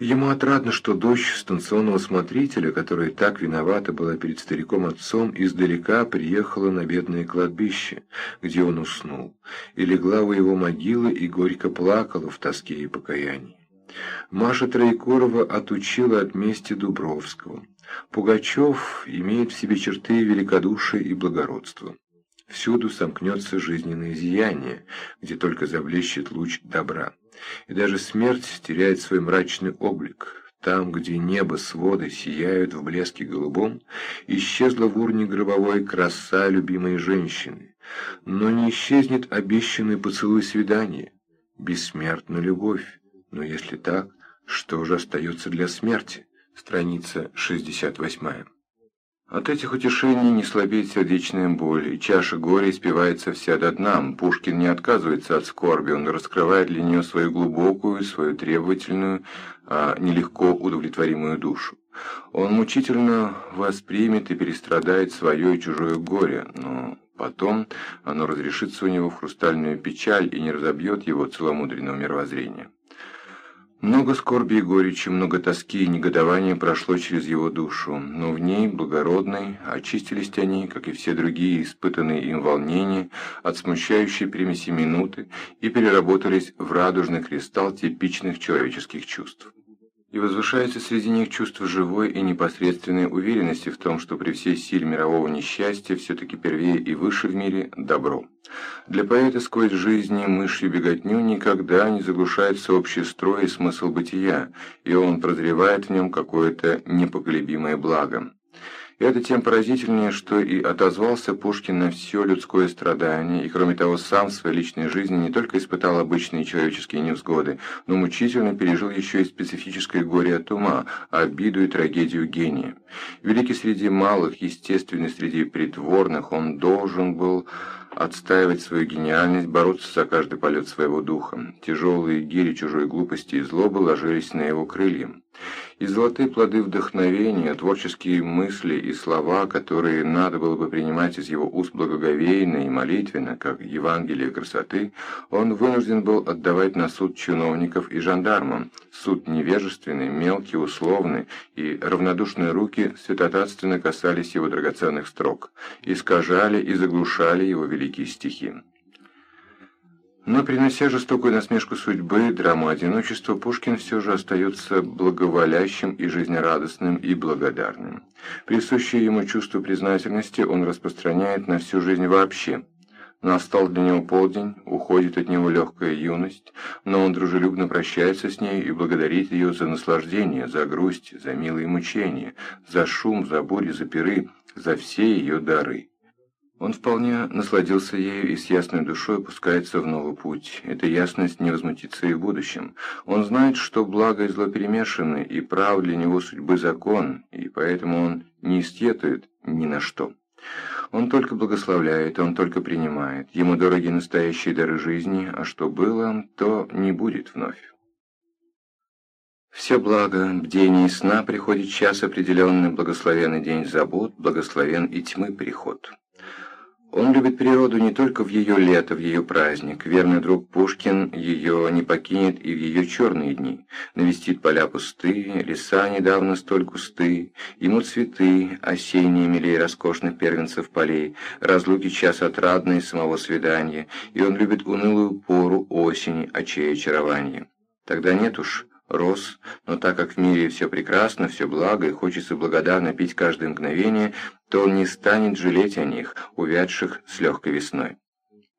Ему отрадно, что дочь станционного смотрителя, которая так виновата была перед стариком-отцом, издалека приехала на бедное кладбище, где он уснул, и легла у его могилы и горько плакала в тоске и покаянии. Маша Троекурова отучила от мести Дубровского. Пугачев имеет в себе черты великодушия и благородства. Всюду сомкнется жизненное зияние, где только заблещет луч добра. И даже смерть теряет свой мрачный облик. Там, где небо с воды сияют в блеске голубом, исчезла в урне гробовой краса любимой женщины. Но не исчезнет обещанный поцелуй свидания. Бессмертна любовь. Но если так, что же остается для смерти? Страница 68. От этих утешений не слабеет сердечная боль, и чаша горя испивается вся до дна. Пушкин не отказывается от скорби, он раскрывает для нее свою глубокую, свою требовательную, а нелегко удовлетворимую душу. Он мучительно воспримет и перестрадает свое и чужое горе, но потом оно разрешится у него в хрустальную печаль и не разобьет его целомудренного мировоззрения. Много скорби и горечи, много тоски и негодования прошло через его душу, но в ней, благородной, очистились они, как и все другие испытанные им волнения, от смущающей примеси минуты и переработались в радужный кристалл типичных человеческих чувств и возвышается среди них чувство живой и непосредственной уверенности в том, что при всей силе мирового несчастья все-таки первее и выше в мире добро. Для поэта сквозь жизни мышью беготню никогда не заглушается общий строй и смысл бытия, и он прозревает в нем какое-то непоколебимое благо. Это тем поразительнее, что и отозвался Пушкин на все людское страдание, и кроме того сам в своей личной жизни не только испытал обычные человеческие невзгоды, но мучительно пережил еще и специфическое горе от ума, обиду и трагедию гения. Великий среди малых, естественный среди притворных, он должен был отстаивать свою гениальность, бороться за каждый полет своего духа. Тяжелые гири чужой глупости и злобы ложились на его крылья и золотые плоды вдохновения, творческие мысли и слова, которые надо было бы принимать из его уст благоговейно и молитвенно, как Евангелие красоты, он вынужден был отдавать на суд чиновников и жандармам, суд невежественный, мелкий, условный, и равнодушные руки святотатственно касались его драгоценных строк, искажали и заглушали его великие стихи. Но, принося жестокую насмешку судьбы, драму одиночества, Пушкин все же остается благоволящим и жизнерадостным и благодарным. Присущее ему чувство признательности он распространяет на всю жизнь вообще. Настал для него полдень, уходит от него легкая юность, но он дружелюбно прощается с ней и благодарит ее за наслаждение, за грусть, за милые мучения, за шум, за бури, за пиры, за все ее дары. Он вполне насладился ею и с ясной душой пускается в новый путь. Эта ясность не возмутится и в будущем. Он знает, что благо и зло перемешаны, и прав для него судьбы закон, и поэтому он не истетует ни на что. Он только благословляет, он только принимает. Ему дороги настоящие дары жизни, а что было, то не будет вновь. Все благо, бдение и сна приходит час определенный, благословенный день забот, благословен и тьмы приход. Он любит природу не только в ее лето, в ее праздник. Верный друг Пушкин ее не покинет и в ее черные дни. Навестит поля пустые, леса недавно столь густые, ему цветы, осенние милей роскошных первенцев полей, разлуки час отрадные самого свидания, и он любит унылую пору осени, очей очарования. Тогда нет уж рос, но так как в мире все прекрасно, все благо, и хочется благодарно пить каждое мгновение, то он не станет жалеть о них, увядших с легкой весной.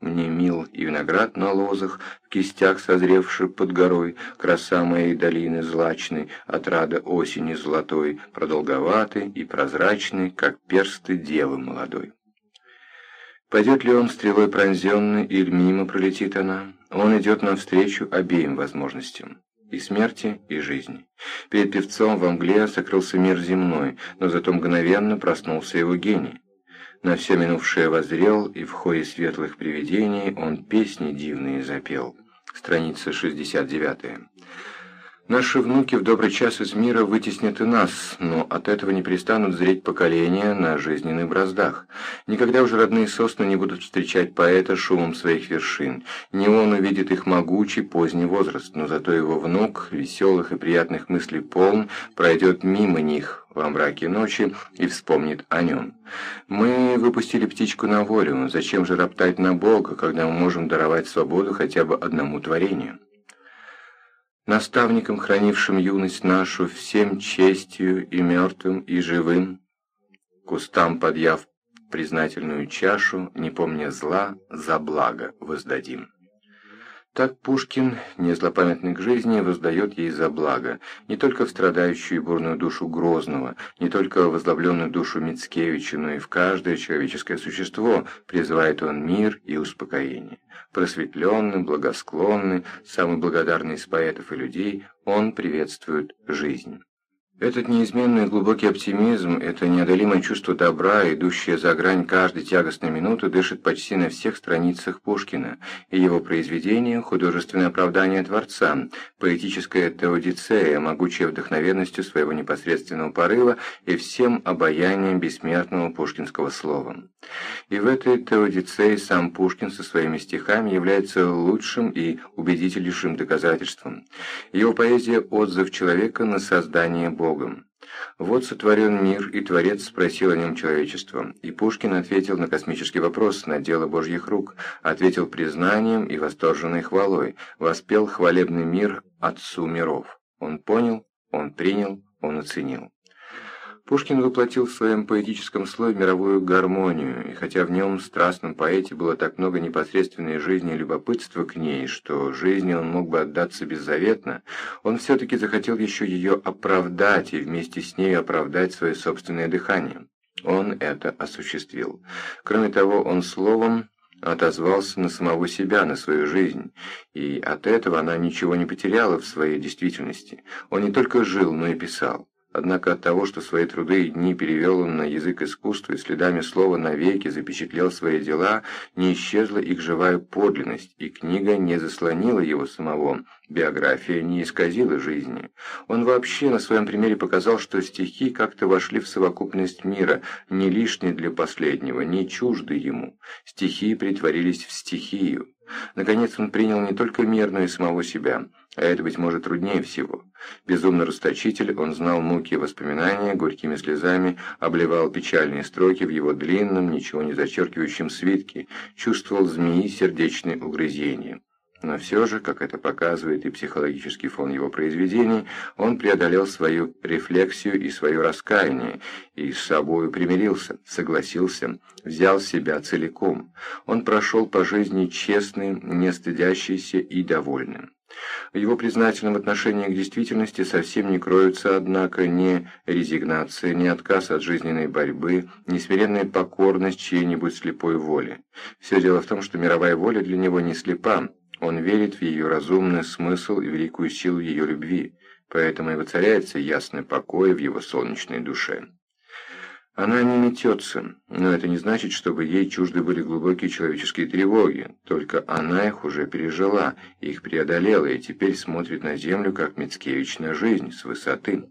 Мне мил и виноград на лозах, в кистях созревший под горой, краса моей долины злачной, отрада осени золотой, продолговатый и прозрачный, как персты девы молодой. Пойдет ли он стрелой пронзенный, или мимо пролетит она? Он идет навстречу обеим возможностям и смерти, и жизни. Перед певцом во мгле сокрылся мир земной, но зато мгновенно проснулся его гений. На все минувшее возрел, и в хое светлых привидений он песни дивные запел. Страница 69. Наши внуки в добрый час из мира вытеснят и нас, но от этого не перестанут зреть поколения на жизненных браздах. Никогда уже родные сосны не будут встречать поэта шумом своих вершин. Не он увидит их могучий поздний возраст, но зато его внук, веселых и приятных мыслей полн, пройдет мимо них во мраке ночи и вспомнит о нем. Мы выпустили птичку на волю, зачем же роптать на Бога, когда мы можем даровать свободу хотя бы одному творению? Наставником, хранившим юность нашу, всем честью и мертвым, и живым, кустам подъяв признательную чашу, не помня зла, за благо воздадим. Так Пушкин, не злопамятный к жизни, воздает ей за благо, не только в страдающую и бурную душу Грозного, не только в возглавленную душу Мицкевича, но и в каждое человеческое существо призывает он мир и успокоение. Просветленный, благосклонный, самый благодарный из поэтов и людей, он приветствует жизнь. Этот неизменный глубокий оптимизм, это неодолимое чувство добра, идущее за грань каждой тягостной минуты, дышит почти на всех страницах Пушкина, и его произведения – художественное оправдание Творца, поэтическая теодицея, могучая вдохновенностью своего непосредственного порыва и всем обаянием бессмертного пушкинского слова. И в этой теодицее сам Пушкин со своими стихами является лучшим и убедительнейшим доказательством. Его поэзия – отзыв человека на создание Бога. Богом. Вот сотворен мир, и Творец спросил о нем человечество. И Пушкин ответил на космический вопрос, на дело Божьих рук, ответил признанием и восторженной хвалой, воспел хвалебный мир Отцу миров. Он понял, он принял, он оценил. Пушкин воплотил в своем поэтическом слое мировую гармонию, и хотя в нем, страстном поэте, было так много непосредственной жизни и любопытства к ней, что жизни он мог бы отдаться беззаветно, он все-таки захотел еще ее оправдать и вместе с ней оправдать свое собственное дыхание. Он это осуществил. Кроме того, он словом отозвался на самого себя, на свою жизнь, и от этого она ничего не потеряла в своей действительности. Он не только жил, но и писал. Однако от того, что свои труды и дни перевел он на язык искусства и следами слова навеки запечатлел свои дела, не исчезла их живая подлинность, и книга не заслонила его самого, биография не исказила жизни. Он вообще на своем примере показал, что стихи как-то вошли в совокупность мира, не лишние для последнего, не чужды ему. Стихи притворились в стихию. Наконец он принял не только мир, но и самого себя, а это, быть может, труднее всего. Безумно расточитель, он знал муки воспоминания, горькими слезами обливал печальные строки в его длинном, ничего не зачеркивающем свитке, чувствовал змеи сердечные угрызения. Но все же, как это показывает и психологический фон его произведений, он преодолел свою рефлексию и свое раскаяние, и с собою примирился, согласился, взял себя целиком. Он прошел по жизни честным, не стыдящийся и довольным. В его признательном отношении к действительности совсем не кроются, однако, ни резигнация, ни отказ от жизненной борьбы, ни смиренная покорность чьей-нибудь слепой воле. Все дело в том, что мировая воля для него не слепа, он верит в ее разумный смысл и великую силу ее любви, поэтому и воцаряется ясный покой в его солнечной душе. Она не метется, но это не значит, чтобы ей чужды были глубокие человеческие тревоги, только она их уже пережила, их преодолела и теперь смотрит на землю, как Мицкевич на жизнь, с высоты.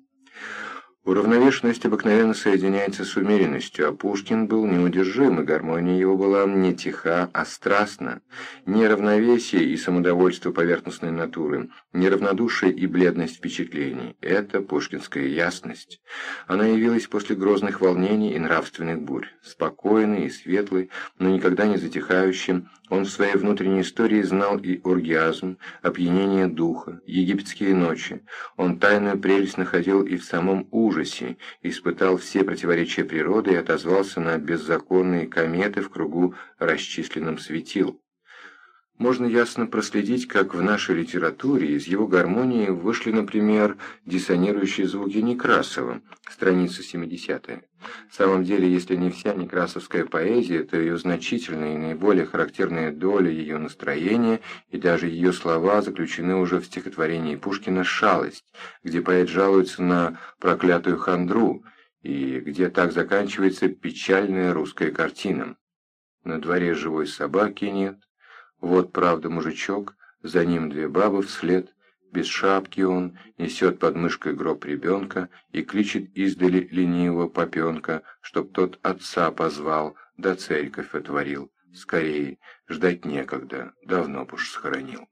Уравновешенность обыкновенно соединяется с умеренностью, а Пушкин был неудержим, и гармония его была не тиха, а страстна. Неравновесие и самодовольство поверхностной натуры, неравнодушие и бледность впечатлений – это пушкинская ясность. Она явилась после грозных волнений и нравственных бурь, спокойный и светлый, но никогда не затихающим, он в своей внутренней истории знал и оргиазм, опьянение духа, египетские ночи. Он тайную прелесть находил и в самом ужасе, испытал все противоречия природы и отозвался на беззаконные кометы в кругу расчисленном светил. Можно ясно проследить, как в нашей литературе из его гармонии вышли, например, диссонирующие звуки Некрасова, страница 70 -я. В самом деле, если не вся некрасовская поэзия, то ее значительная и наиболее характерная доля ее настроения и даже ее слова заключены уже в стихотворении Пушкина «Шалость», где поэт жалуется на проклятую хандру, и где так заканчивается печальная русская картина. На дворе живой собаки нет, вот, правда, мужичок, за ним две бабы вслед, Без шапки он несет под мышкой гроб ребенка и кличет издали ленивого попенка, чтоб тот отца позвал, да церковь отворил. Скорее, ждать некогда, давно б уж схоронил.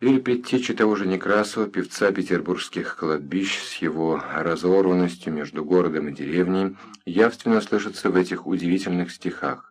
Или предтечи того же Некрасова, певца петербургских кладбищ с его разорванностью между городом и деревней, явственно слышится в этих удивительных стихах.